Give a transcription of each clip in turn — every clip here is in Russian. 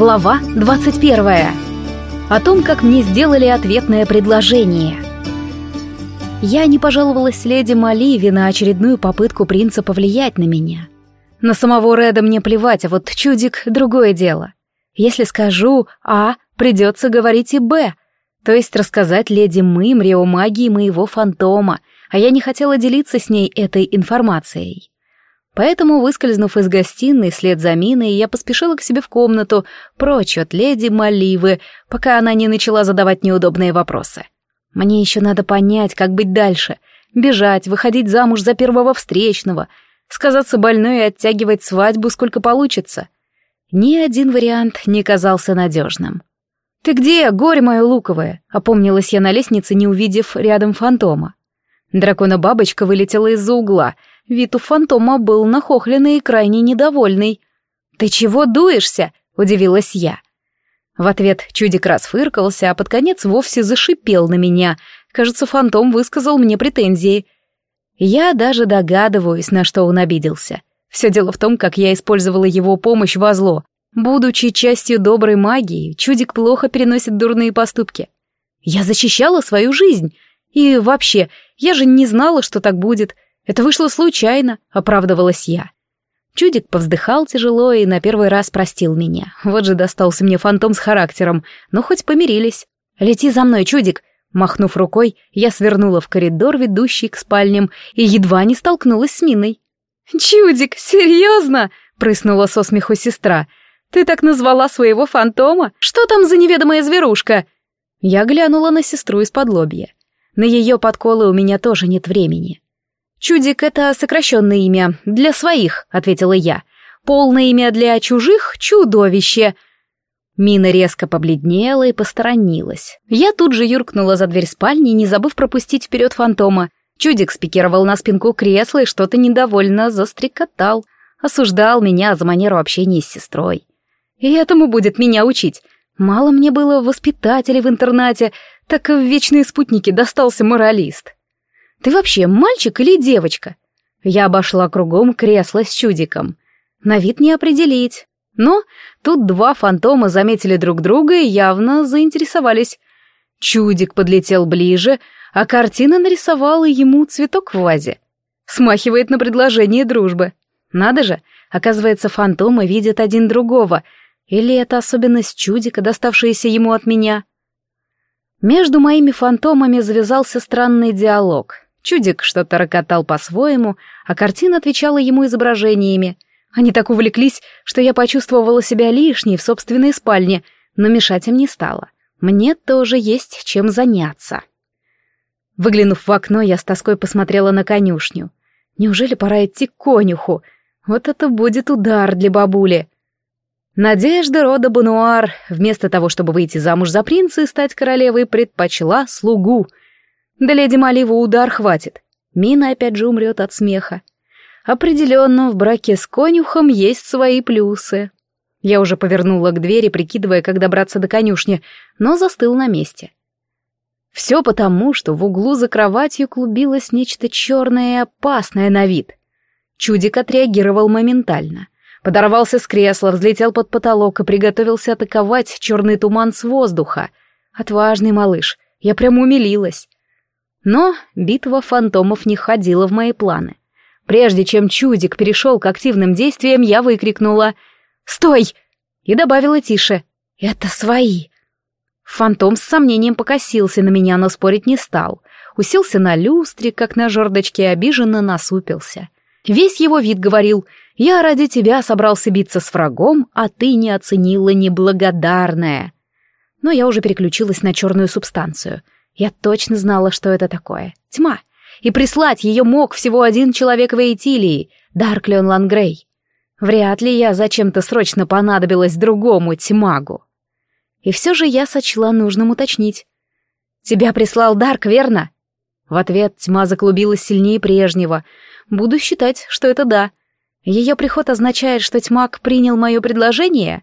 Глава 21. О том, как мне сделали ответное предложение. Я не пожаловалась леди Маливи на очередную попытку принца повлиять на меня. На самого Реда мне плевать, а вот чудик — другое дело. Если скажу «А», придется говорить и «Б», то есть рассказать леди Мымре о магии моего фантома, а я не хотела делиться с ней этой информацией. Поэтому, выскользнув из гостиной вслед за Миной, я поспешила к себе в комнату, прочь от леди Маливы, пока она не начала задавать неудобные вопросы. Мне еще надо понять, как быть дальше. Бежать, выходить замуж за первого встречного, сказаться больной и оттягивать свадьбу сколько получится. Ни один вариант не казался надежным. «Ты где, горе мое луковое?» — опомнилась я на лестнице, не увидев рядом фантома. Дракона-бабочка вылетела из-за угла — Вид у фантома был нахохленный и крайне недовольный. «Ты чего дуешься?» — удивилась я. В ответ чудик расфыркался, а под конец вовсе зашипел на меня. Кажется, фантом высказал мне претензии. Я даже догадываюсь, на что он обиделся. Все дело в том, как я использовала его помощь во зло. Будучи частью доброй магии, чудик плохо переносит дурные поступки. Я защищала свою жизнь. И вообще, я же не знала, что так будет. Это вышло случайно, оправдывалась я. Чудик повздыхал тяжело и на первый раз простил меня. Вот же достался мне фантом с характером, но хоть помирились. «Лети за мной, Чудик!» Махнув рукой, я свернула в коридор, ведущий к спальням, и едва не столкнулась с Миной. «Чудик, серьезно?» — прыснула со смеху сестра. «Ты так назвала своего фантома? Что там за неведомая зверушка?» Я глянула на сестру из-под лобья. На ее подколы у меня тоже нет времени. «Чудик — это сокращенное имя. Для своих», — ответила я. «Полное имя для чужих — чудовище». Мина резко побледнела и посторонилась. Я тут же юркнула за дверь спальни, не забыв пропустить вперед фантома. Чудик спикировал на спинку кресла и что-то недовольно застрекотал. Осуждал меня за манеру общения с сестрой. И этому будет меня учить. Мало мне было воспитателей в интернате, так и в вечные спутники достался моралист. Ты вообще мальчик или девочка?» Я обошла кругом кресло с чудиком. На вид не определить. Но тут два фантома заметили друг друга и явно заинтересовались. Чудик подлетел ближе, а картина нарисовала ему цветок в вазе. Смахивает на предложение дружбы. Надо же, оказывается, фантомы видят один другого. Или это особенность чудика, доставшаяся ему от меня? Между моими фантомами завязался странный диалог. Чудик что-то рокотал по-своему, а картина отвечала ему изображениями. Они так увлеклись, что я почувствовала себя лишней в собственной спальне, но мешать им не стала. Мне тоже есть чем заняться. Выглянув в окно, я с тоской посмотрела на конюшню. Неужели пора идти к конюху? Вот это будет удар для бабули. Надежда рода Бануар, вместо того, чтобы выйти замуж за принца и стать королевой, предпочла слугу — да леди Маливу удар хватит. Мина опять же умрет от смеха. Определенно, в браке с конюхом есть свои плюсы. Я уже повернула к двери, прикидывая, как добраться до конюшни, но застыл на месте. Все потому, что в углу за кроватью клубилось нечто черное и опасное на вид. Чудик отреагировал моментально. Подорвался с кресла, взлетел под потолок и приготовился атаковать черный туман с воздуха. Отважный малыш, я прямо умилилась. Но битва фантомов не входила в мои планы. Прежде чем чудик перешел к активным действиям, я выкрикнула «Стой!» и добавила тише «Это свои!». Фантом с сомнением покосился на меня, но спорить не стал. Уселся на люстре, как на жердочке, обиженно насупился. Весь его вид говорил «Я ради тебя собрался биться с врагом, а ты не оценила неблагодарная». Но я уже переключилась на черную субстанцию — я точно знала, что это такое. Тьма. И прислать ее мог всего один человек в Эйтилии, Дарклион Лангрей. Вряд ли я зачем-то срочно понадобилась другому тьмагу. И все же я сочла нужным уточнить. «Тебя прислал Дарк, верно?» В ответ тьма заклубилась сильнее прежнего. Буду считать, что это да. Ее приход означает, что тьмак принял мое предложение?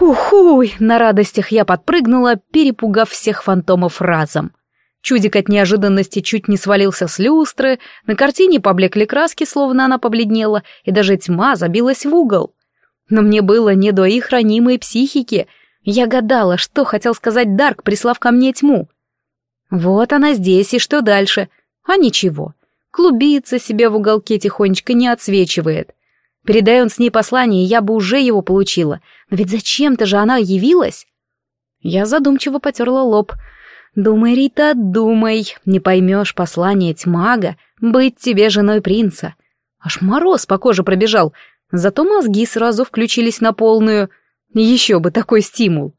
Ухуй! На радостях я подпрыгнула, перепугав всех фантомов разом. Чудик от неожиданности чуть не свалился с люстры, на картине поблекли краски, словно она побледнела, и даже тьма забилась в угол. Но мне было не до их ранимой психики. Я гадала, что хотел сказать Дарк, прислав ко мне тьму. Вот она здесь, и что дальше? А ничего. Клубится себе в уголке тихонечко, не отсвечивает. Передай он с ней послание, я бы уже его получила. Но ведь зачем-то же она явилась. Я задумчиво потерла лоб. Думай, Рита, думай. Не поймешь послание тьмага, быть тебе женой принца. Аж мороз по коже пробежал. Зато мозги сразу включились на полную. Еще бы такой стимул.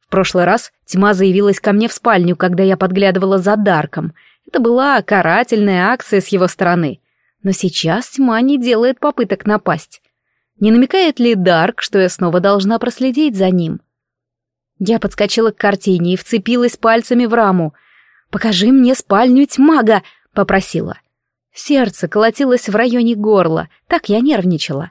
В прошлый раз тьма заявилась ко мне в спальню, когда я подглядывала за Дарком. Это была карательная акция с его стороны. Но сейчас тьма не делает попыток напасть. Не намекает ли Дарк, что я снова должна проследить за ним? Я подскочила к картине и вцепилась пальцами в раму. «Покажи мне спальню тьмага!» — попросила. Сердце колотилось в районе горла, так я нервничала.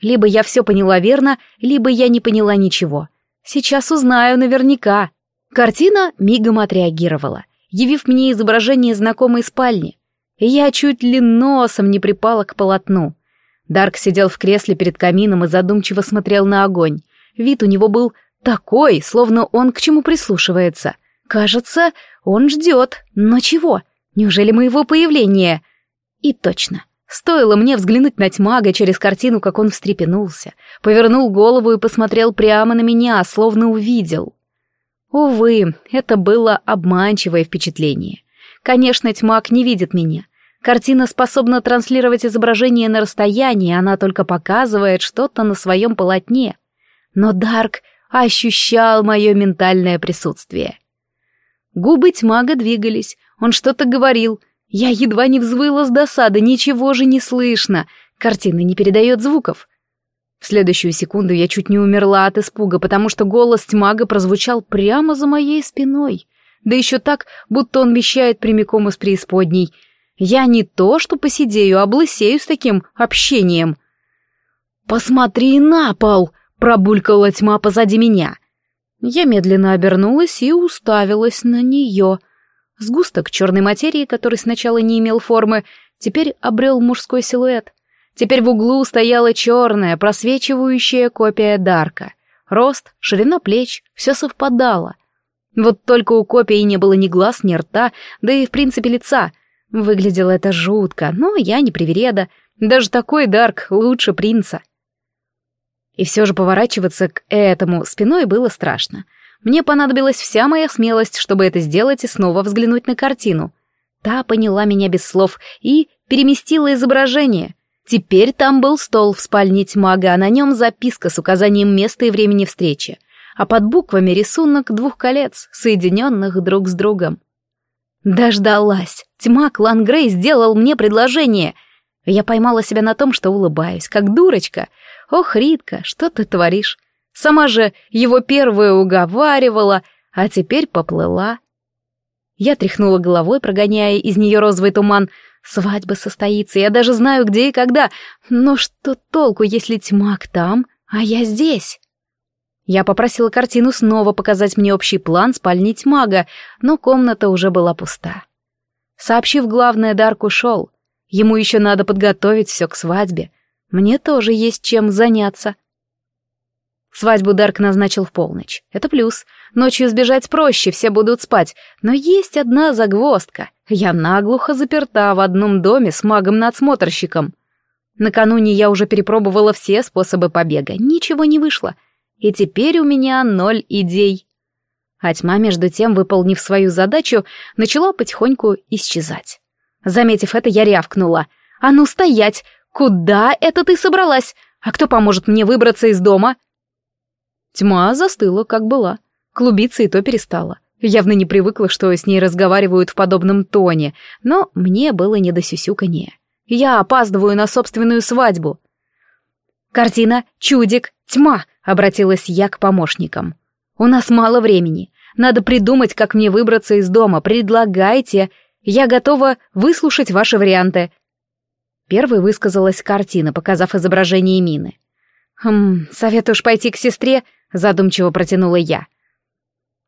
Либо я все поняла верно, либо я не поняла ничего. Сейчас узнаю наверняка. Картина мигом отреагировала, явив мне изображение знакомой спальни. И я чуть ли носом не припала к полотну. Дарк сидел в кресле перед камином и задумчиво смотрел на огонь. Вид у него был такой, словно он к чему прислушивается. Кажется, он ждет. Но чего? Неужели моего появления? И точно. Стоило мне взглянуть на тьмага через картину, как он встрепенулся, повернул голову и посмотрел прямо на меня, словно увидел. Увы, это было обманчивое впечатление. Конечно, тьмак не видит меня. Картина способна транслировать изображение на расстоянии, она только показывает что-то на своем полотне. Но Дарк ощущал мое ментальное присутствие. Губы тьмага двигались, он что-то говорил — я едва не взвыла с досады, ничего же не слышно. Картина не передает звуков. В следующую секунду я чуть не умерла от испуга, потому что голос тьмага прозвучал прямо за моей спиной. Да еще так, будто он вещает прямиком из преисподней. Я не то, что посидею, а блысею с таким общением. «Посмотри на пол!» — пробулькала тьма позади меня. Я медленно обернулась и уставилась на нее. Сгусток черной материи, который сначала не имел формы, теперь обрел мужской силуэт. Теперь в углу стояла черная, просвечивающая копия Дарка. Рост, ширина плеч, все совпадало. Вот только у копии не было ни глаз, ни рта, да и в принципе лица. Выглядело это жутко, но я не привереда. Даже такой Дарк лучше принца. И все же поворачиваться к этому спиной было страшно. Мне понадобилась вся моя смелость, чтобы это сделать и снова взглянуть на картину. Та поняла меня без слов и переместила изображение. Теперь там был стол в спальне тьмага, а на нем записка с указанием места и времени встречи, а под буквами рисунок двух колец, соединенных друг с другом. Дождалась. Тьма Клан Грей сделал мне предложение. Я поймала себя на том, что улыбаюсь, как дурочка. Ох, Ритка, что ты творишь? Сама же его первая уговаривала, а теперь поплыла. Я тряхнула головой, прогоняя из нее розовый туман. Свадьба состоится, я даже знаю, где и когда. Но что толку, если тьмак там, а я здесь? Я попросила картину снова показать мне общий план спальни тьмага, но комната уже была пуста. Сообщив главное, Дарк ушел. Ему еще надо подготовить все к свадьбе. Мне тоже есть чем заняться. Свадьбу Дарк назначил в полночь. Это плюс. Ночью сбежать проще, все будут спать. Но есть одна загвоздка. Я наглухо заперта в одном доме с магом-надсмотрщиком. Накануне я уже перепробовала все способы побега. Ничего не вышло. И теперь у меня ноль идей. А тьма, между тем, выполнив свою задачу, начала потихоньку исчезать. Заметив это, я рявкнула. «А ну стоять! Куда это ты собралась? А кто поможет мне выбраться из дома?» Тьма застыла, как была. Клубиться и то перестала. Явно не привыкла, что с ней разговаривают в подобном тоне, но мне было не до сюсюканья. Я опаздываю на собственную свадьбу. «Картина, чудик, тьма!» — обратилась я к помощникам. «У нас мало времени. Надо придумать, как мне выбраться из дома. Предлагайте. Я готова выслушать ваши варианты». Первой высказалась картина, показав изображение мины. «Хм, советуешь пойти к сестре?» задумчиво протянула я.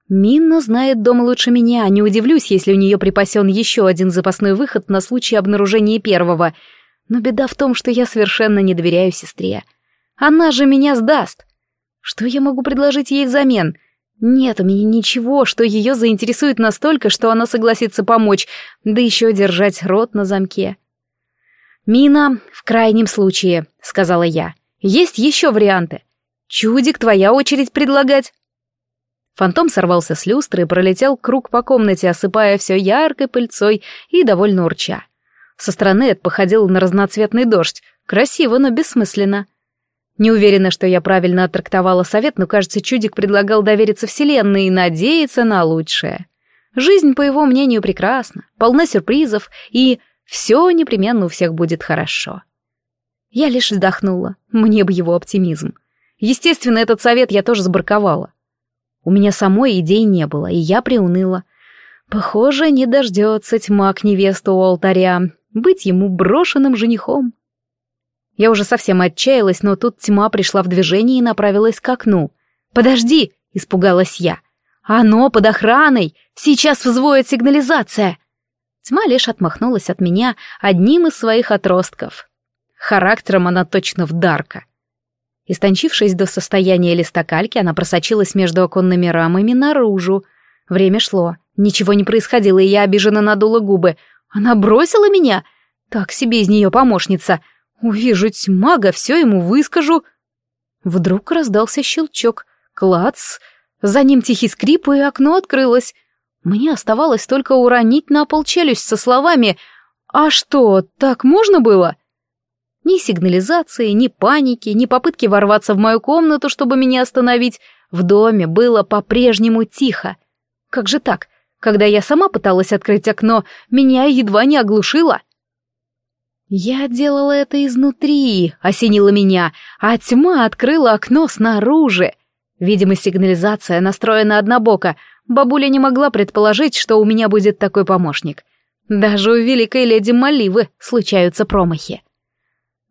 Минна знает дом лучше меня, не удивлюсь, если у нее припасен еще один запасной выход на случай обнаружения первого. Но беда в том, что я совершенно не доверяю сестре. Она же меня сдаст. Что я могу предложить ей взамен? Нет у меня ничего, что ее заинтересует настолько, что она согласится помочь, да еще держать рот на замке. «Мина, в крайнем случае», — сказала я. «Есть еще варианты. Чудик, твоя очередь предлагать». Фантом сорвался с люстры и пролетел круг по комнате, осыпая все яркой пыльцой и довольно урча. Со стороны это походило на разноцветный дождь. Красиво, но бессмысленно. Не уверена, что я правильно оттрактовала совет, но, кажется, чудик предлагал довериться Вселенной и надеяться на лучшее. Жизнь, по его мнению, прекрасна, полна сюрпризов, и все непременно у всех будет хорошо. Я лишь вздохнула, мне бы его оптимизм. Естественно, этот совет я тоже забраковала. У меня самой идей не было, и я приуныла. Похоже, не дождется тьма к невесту у алтаря, быть ему брошенным женихом. Я уже совсем отчаялась, но тут тьма пришла в движение и направилась к окну. «Подожди!» — испугалась я. «Оно под охраной! Сейчас взвоет сигнализация!» Тьма лишь отмахнулась от меня одним из своих отростков. Характером она точно вдарка. Истончившись до состояния листа кальки, она просочилась между оконными рамами наружу. Время шло. Ничего не происходило, и я обиженно надула губы. Она бросила меня? Так себе из нее помощница. Увижу тьмага, все ему выскажу. Вдруг раздался щелчок. Клац. За ним тихий скрип, и окно открылось. Мне оставалось только уронить на пол челюсть со словами «А что, так можно было?» Ни сигнализации, ни паники, ни попытки ворваться в мою комнату, чтобы меня остановить. В доме было по-прежнему тихо. Как же так? Когда я сама пыталась открыть окно, меня едва не оглушило. Я делала это изнутри, осенила меня, а тьма открыла окно снаружи. Видимо, сигнализация настроена однобоко. Бабуля не могла предположить, что у меня будет такой помощник. Даже у великой леди Маливы случаются промахи.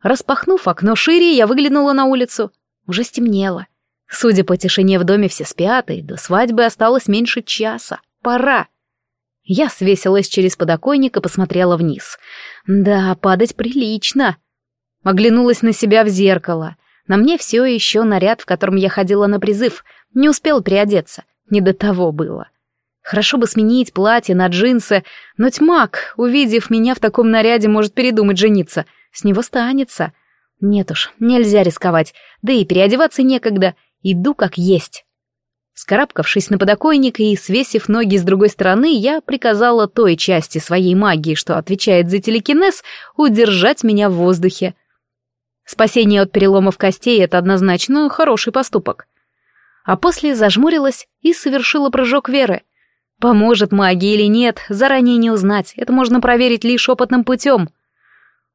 Распахнув окно шире, я выглянула на улицу. Уже стемнело. Судя по тишине в доме, все спят, и до свадьбы осталось меньше часа. Пора. Я свесилась через подоконник и посмотрела вниз. Да, падать прилично. Оглянулась на себя в зеркало. На мне все еще наряд, в котором я ходила на призыв. Не успел приодеться. Не до того было. Хорошо бы сменить платье на джинсы, но тьмак, увидев меня в таком наряде, может передумать жениться. С него станется. Нет уж, нельзя рисковать. Да и переодеваться некогда. Иду как есть. Скарабкавшись на подоконник и свесив ноги с другой стороны, я приказала той части своей магии, что отвечает за телекинез, удержать меня в воздухе. Спасение от переломов костей — это однозначно хороший поступок. А после зажмурилась и совершила прыжок веры. Поможет магия или нет, заранее не узнать, это можно проверить лишь опытным путем.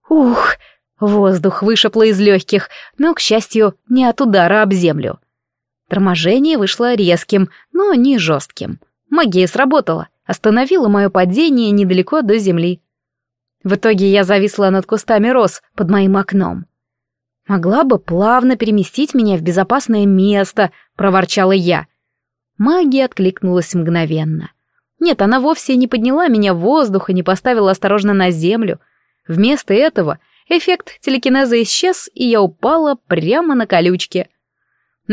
Ух! Воздух вышипло из легких, но, к счастью, не от удара об землю. Торможение вышло резким, но не жестким. Магия сработала, остановила мое падение недалеко до земли. В итоге я зависла над кустами роз под моим окном. «Могла бы плавно переместить меня в безопасное место», — проворчала я. Магия откликнулась мгновенно. Нет, она вовсе не подняла меня в воздух и не поставила осторожно на землю. Вместо этого эффект телекинеза исчез, и я упала прямо на колючке.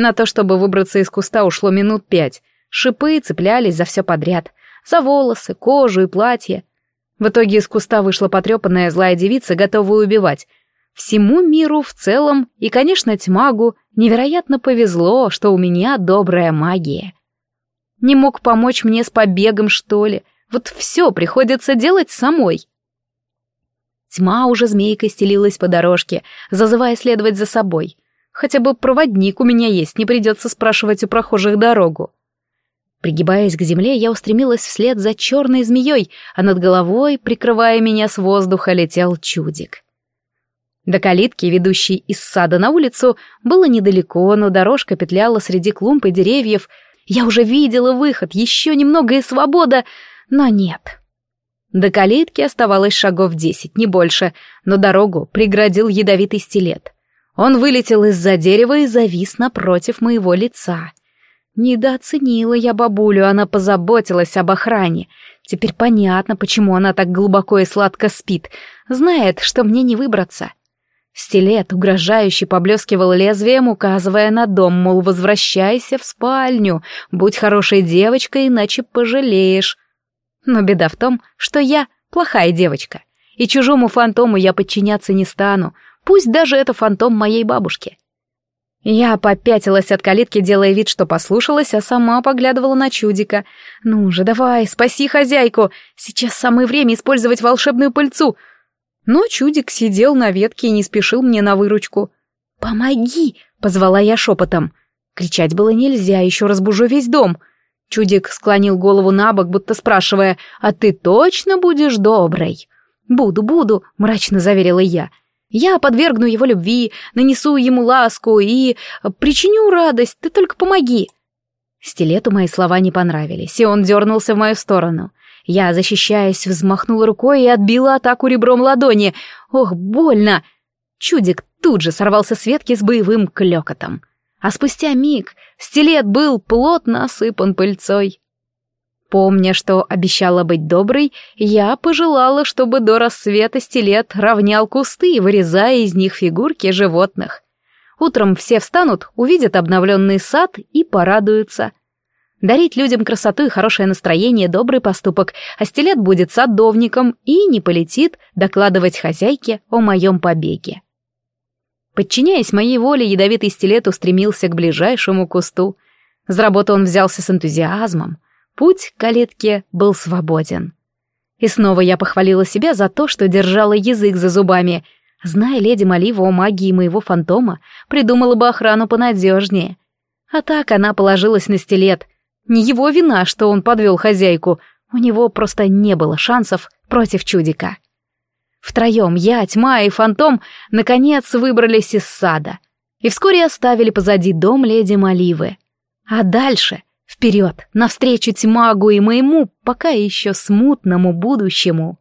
На то, чтобы выбраться из куста, ушло минут пять. Шипы цеплялись за все подряд. За волосы, кожу и платье. В итоге из куста вышла потрепанная злая девица, готовая убивать. Всему миру в целом, и, конечно, тьмагу, невероятно повезло, что у меня добрая магия. Не мог помочь мне с побегом, что ли? Вот все приходится делать самой. Тьма уже змейкой стелилась по дорожке, зазывая следовать за собой — Хотя бы проводник у меня есть, не придется спрашивать у прохожих дорогу. Пригибаясь к земле, я устремилась вслед за черной змеей, а над головой, прикрывая меня с воздуха, летел чудик. До калитки, ведущей из сада на улицу, было недалеко, но дорожка петляла среди клумб и деревьев. Я уже видела выход, еще немного и свобода, но нет. До калитки оставалось шагов десять, не больше, но дорогу преградил ядовитый стилет — он вылетел из-за дерева и завис напротив моего лица. Недооценила я бабулю, она позаботилась об охране. Теперь понятно, почему она так глубоко и сладко спит. Знает, что мне не выбраться. Стилет угрожающе поблескивал лезвием, указывая на дом, мол, возвращайся в спальню, будь хорошей девочкой, иначе пожалеешь. Но беда в том, что я плохая девочка, и чужому фантому я подчиняться не стану, пусть даже это фантом моей бабушки. Я попятилась от калитки, делая вид, что послушалась, а сама поглядывала на чудика. «Ну же, давай, спаси хозяйку! Сейчас самое время использовать волшебную пыльцу!» Но чудик сидел на ветке и не спешил мне на выручку. «Помоги!» — позвала я шепотом. Кричать было нельзя, еще разбужу весь дом. Чудик склонил голову на бок, будто спрашивая, «А ты точно будешь доброй?» «Буду, буду», — мрачно заверила я. «Я подвергну его любви, нанесу ему ласку и причиню радость, ты только помоги». Стилету мои слова не понравились, и он дернулся в мою сторону. Я, защищаясь, взмахнула рукой и отбила атаку ребром ладони. Ох, больно! Чудик тут же сорвался с ветки с боевым клёкотом. А спустя миг стилет был плотно осыпан пыльцой. Помня, что обещала быть доброй, я пожелала, чтобы до рассвета стилет равнял кусты, вырезая из них фигурки животных. Утром все встанут, увидят обновленный сад и порадуются. Дарить людям красоту и хорошее настроение — добрый поступок, а стилет будет садовником и не полетит докладывать хозяйке о моем побеге. Подчиняясь моей воле, ядовитый стилет устремился к ближайшему кусту. За работу он взялся с энтузиазмом. Путь к калитке был свободен. И снова я похвалила себя за то, что держала язык за зубами. Зная леди Малива о магии моего фантома, придумала бы охрану понадежнее. А так она положилась на стилет — не его вина, что он подвел хозяйку. У него просто не было шансов против чудика. Втроем я, тьма и фантом наконец выбрались из сада. И вскоре оставили позади дом леди Маливы. А дальше, вперед, навстречу тьмагу и моему, пока еще смутному будущему.